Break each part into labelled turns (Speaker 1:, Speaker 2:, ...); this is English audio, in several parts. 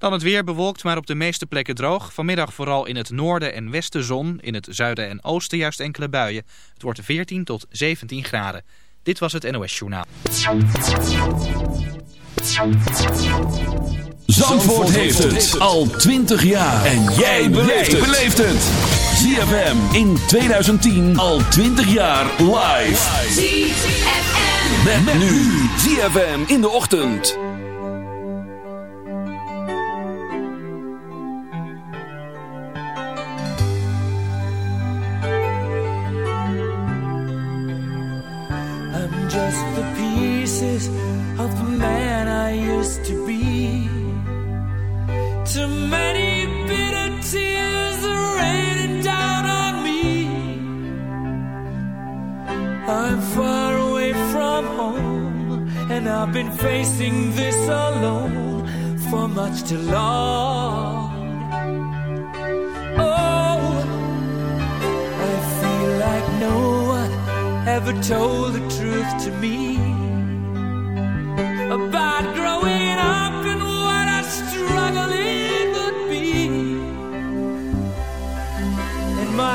Speaker 1: Dan het weer bewolkt, maar op de meeste plekken droog. Vanmiddag vooral in het noorden en westen zon. In het zuiden en oosten juist enkele buien. Het wordt 14 tot 17 graden. Dit was het NOS Journaal.
Speaker 2: Zandvoort heeft het al 20 jaar. En jij beleeft het. ZFM in 2010 al 20 jaar live.
Speaker 3: ZFM.
Speaker 2: Met, nu. ZFM in de ochtend.
Speaker 4: Pieces of the man I used to be. Too many bitter tears are raining down on me. I'm far away from home, and I've been facing this alone for much too long. Oh, I feel like no one ever told the truth to me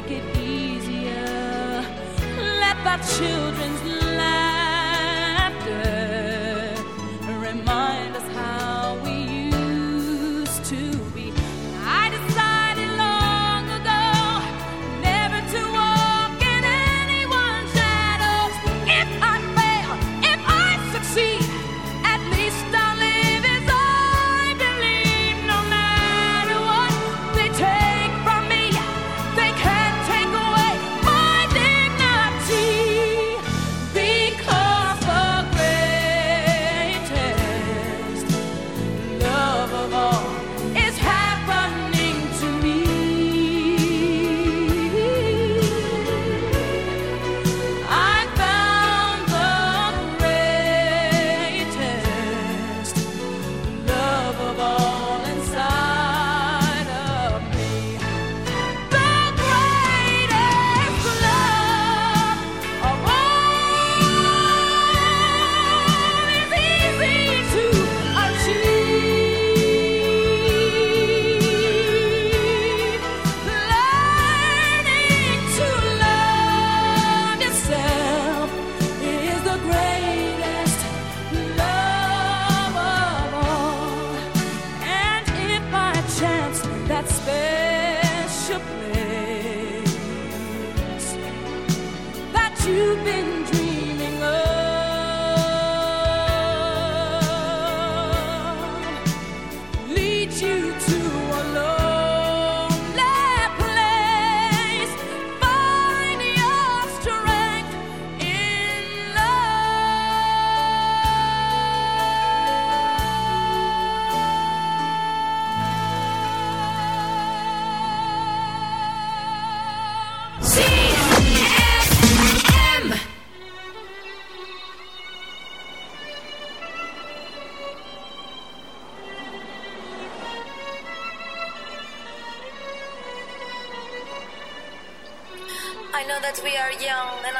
Speaker 5: make it easier. Let thy children's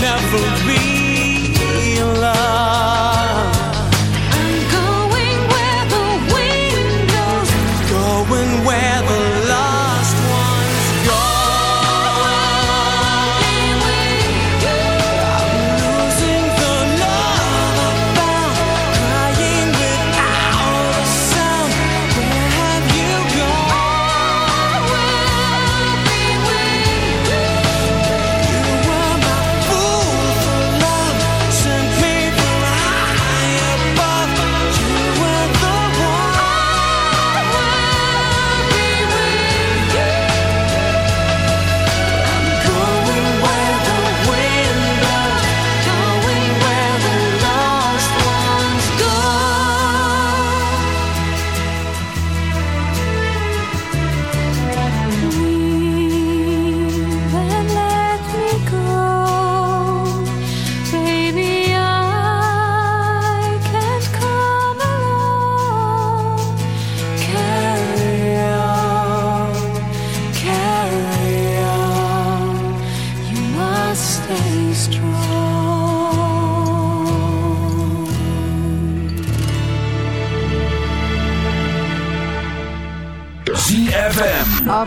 Speaker 6: never be.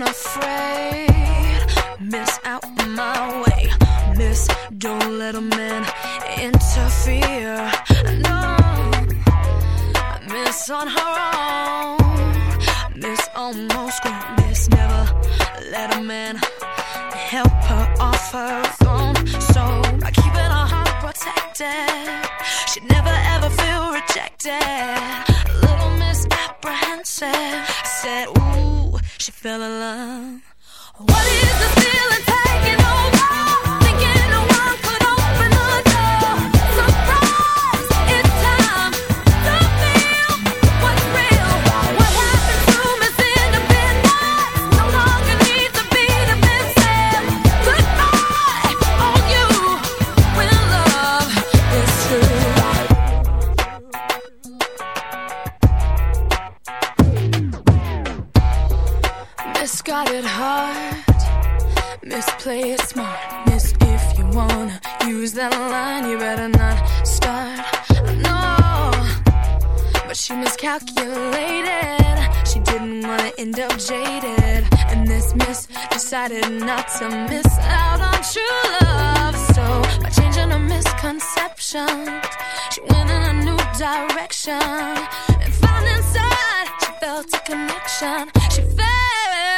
Speaker 7: unafraid direction. And found inside, she felt a connection. She
Speaker 8: felt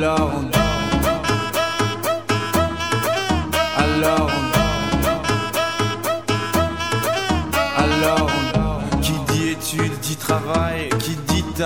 Speaker 8: Alone.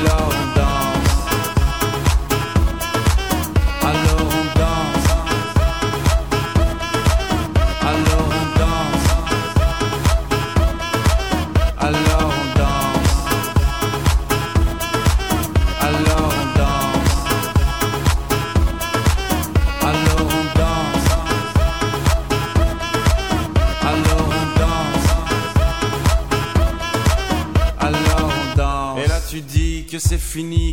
Speaker 8: love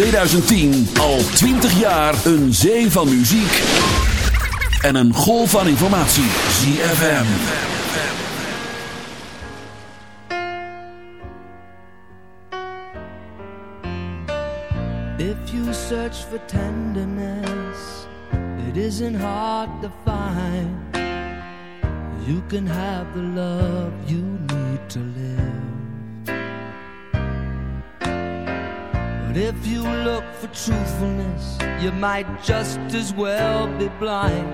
Speaker 2: 2010 al 20 jaar een zee van muziek. En een golf van informatie. ZFM.
Speaker 9: If you search for tenderness, it isn't hard to find. You can have the love might just as well be blind.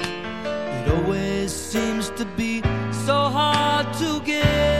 Speaker 9: It always seems to be so hard to give.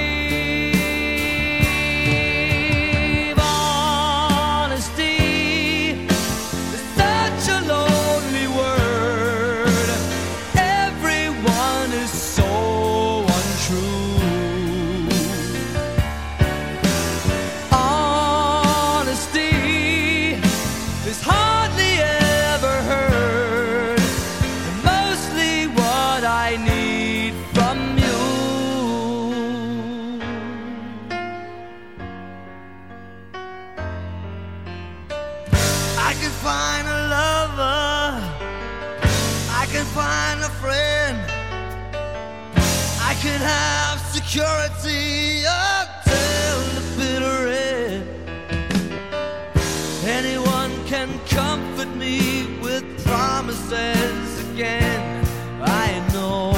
Speaker 9: Anyone can comfort me with promises again. I know,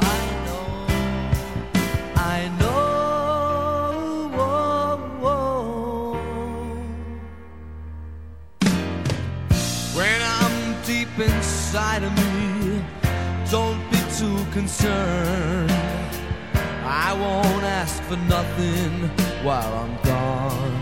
Speaker 9: I know, I know. whoa, whoa. When I'm deep inside of me, don't be too concerned. I won't ask for nothing while I'm gone.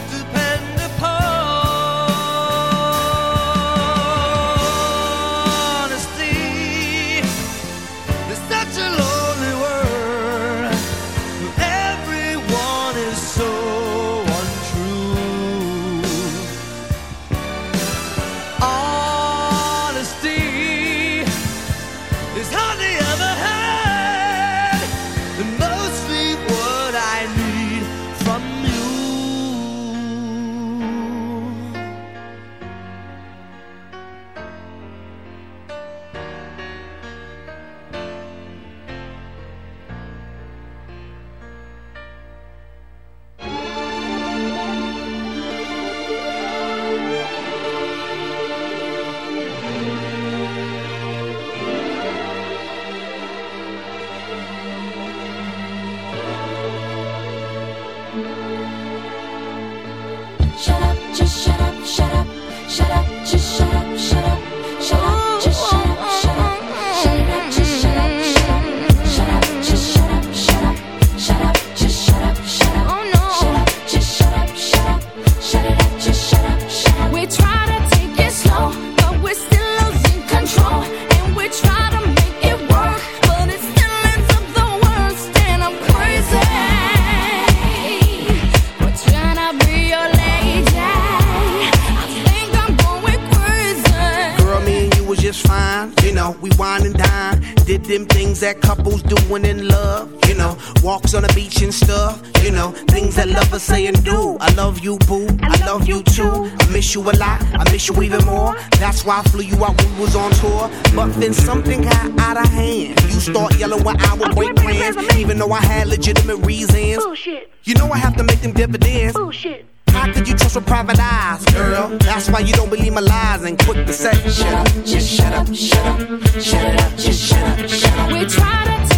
Speaker 10: couples in love. You know, walks on the beach and stuff. You know, things that lovers say and do. I love you, boo. I love you too. I miss you a lot. I miss you even more. That's why I flew you out when we was on tour. But then something got out of hand. You start yelling when I would break plans. Even though I had legitimate reasons.
Speaker 11: Bullshit.
Speaker 10: You know I have to make them dividends.
Speaker 11: Bullshit.
Speaker 10: How could you trust with private eyes, girl? That's why you don't believe my lies and quick to say, shut up, just shut up, shut up, shut it up, just shut up, shut up.
Speaker 7: We try to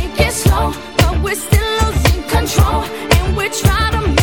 Speaker 7: slow, but we're still losing control. And we try to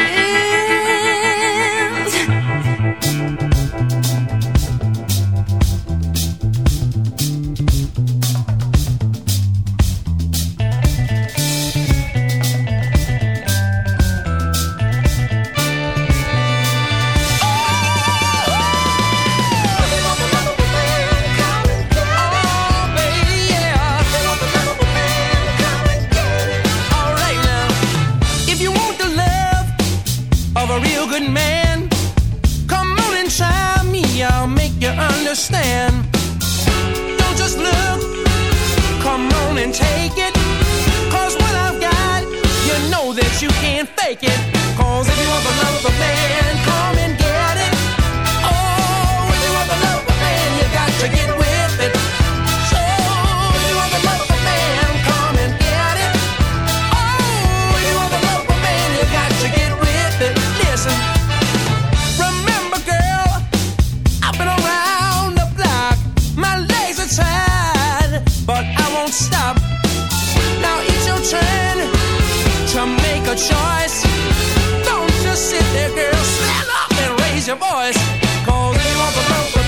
Speaker 12: boys, cause they want the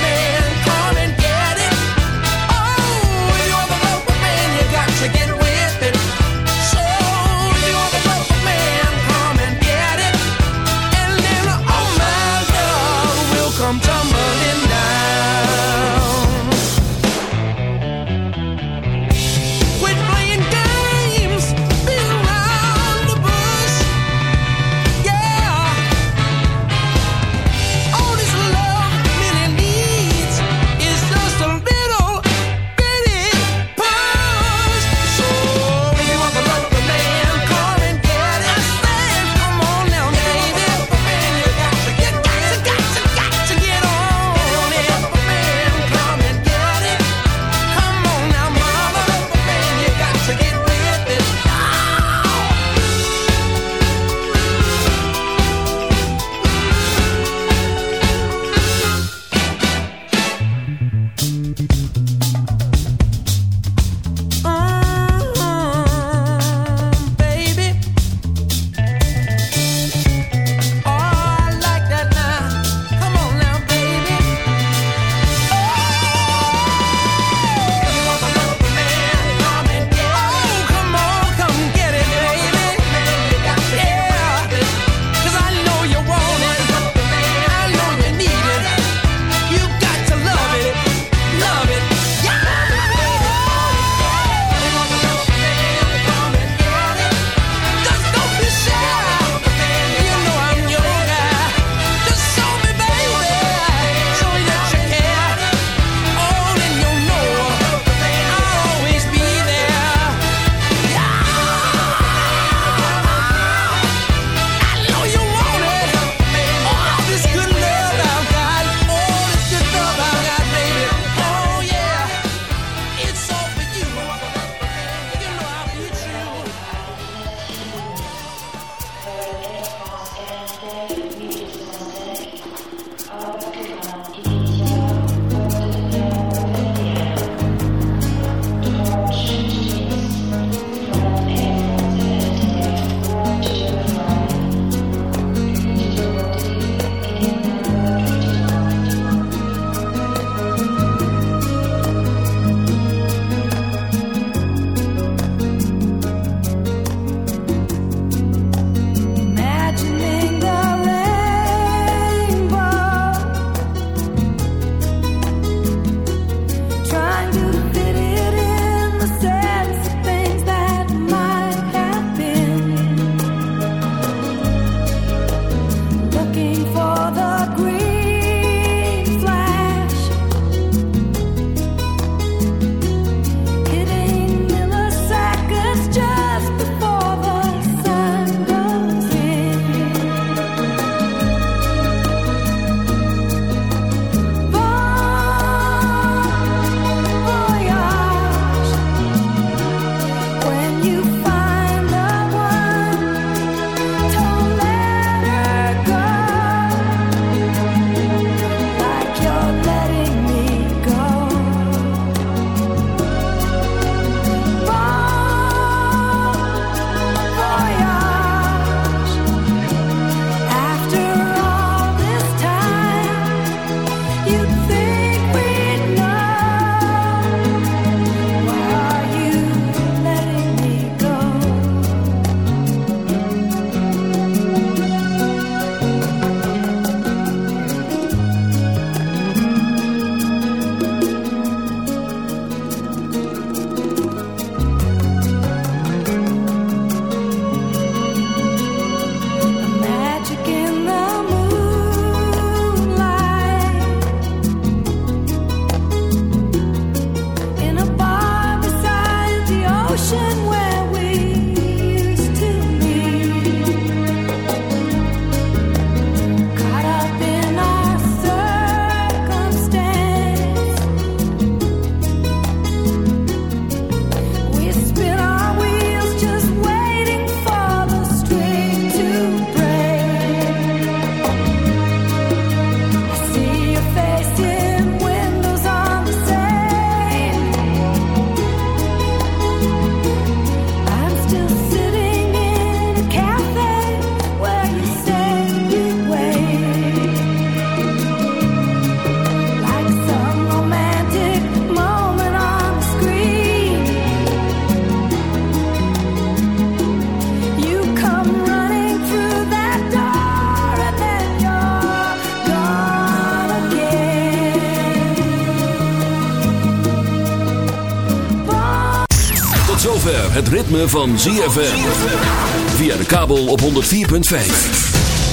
Speaker 2: ritme van ZFM. Via de kabel op 104.5.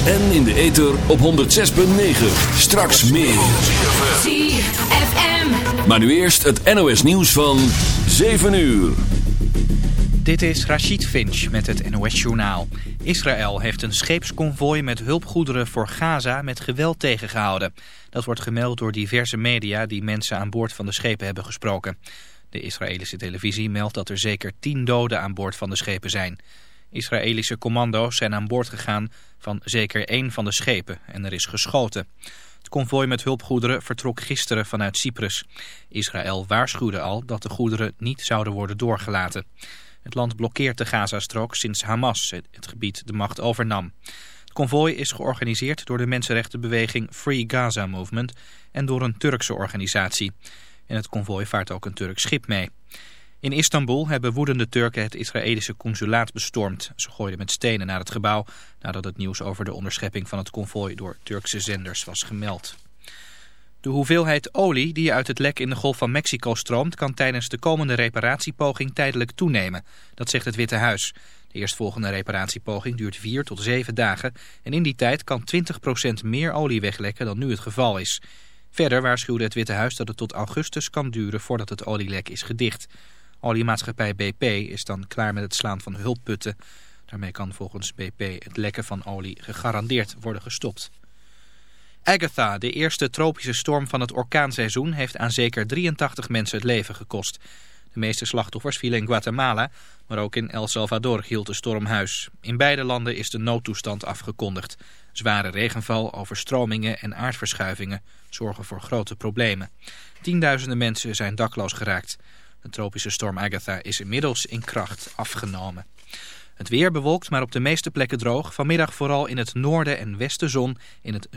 Speaker 2: En in de ether op 106.9. Straks meer.
Speaker 3: ZFM.
Speaker 2: Maar nu eerst het NOS nieuws van 7 uur.
Speaker 1: Dit is Rachid Finch met het NOS-journaal. Israël heeft een scheepsconvooi met hulpgoederen voor Gaza met geweld tegengehouden. Dat wordt gemeld door diverse media die mensen aan boord van de schepen hebben gesproken. De Israëlische televisie meldt dat er zeker tien doden aan boord van de schepen zijn. Israëlische commando's zijn aan boord gegaan van zeker één van de schepen en er is geschoten. Het konvooi met hulpgoederen vertrok gisteren vanuit Cyprus. Israël waarschuwde al dat de goederen niet zouden worden doorgelaten. Het land blokkeert de Gazastrook sinds Hamas het gebied de macht overnam. Het konvooi is georganiseerd door de mensenrechtenbeweging Free Gaza Movement en door een Turkse organisatie. In het konvooi vaart ook een Turks schip mee. In Istanbul hebben woedende Turken het Israëlische consulaat bestormd. Ze gooiden met stenen naar het gebouw nadat het nieuws over de onderschepping van het konvooi door Turkse zenders was gemeld. De hoeveelheid olie die uit het lek in de Golf van Mexico stroomt... kan tijdens de komende reparatiepoging tijdelijk toenemen. Dat zegt het Witte Huis. De eerstvolgende reparatiepoging duurt 4 tot 7 dagen... en in die tijd kan 20% meer olie weglekken dan nu het geval is. Verder waarschuwde het Witte Huis dat het tot augustus kan duren... voordat het olielek is gedicht. Oliemaatschappij BP is dan klaar met het slaan van hulpputten. Daarmee kan volgens BP het lekken van olie gegarandeerd worden gestopt. Agatha, de eerste tropische storm van het orkaanseizoen, heeft aan zeker 83 mensen het leven gekost. De meeste slachtoffers vielen in Guatemala, maar ook in El Salvador hield de storm huis. In beide landen is de noodtoestand afgekondigd. Zware regenval, overstromingen en aardverschuivingen zorgen voor grote problemen. Tienduizenden mensen zijn dakloos geraakt. De tropische storm Agatha is inmiddels in kracht afgenomen. Het weer bewolkt, maar op de meeste plekken droog. Vanmiddag vooral in het noorden en westen zon. In het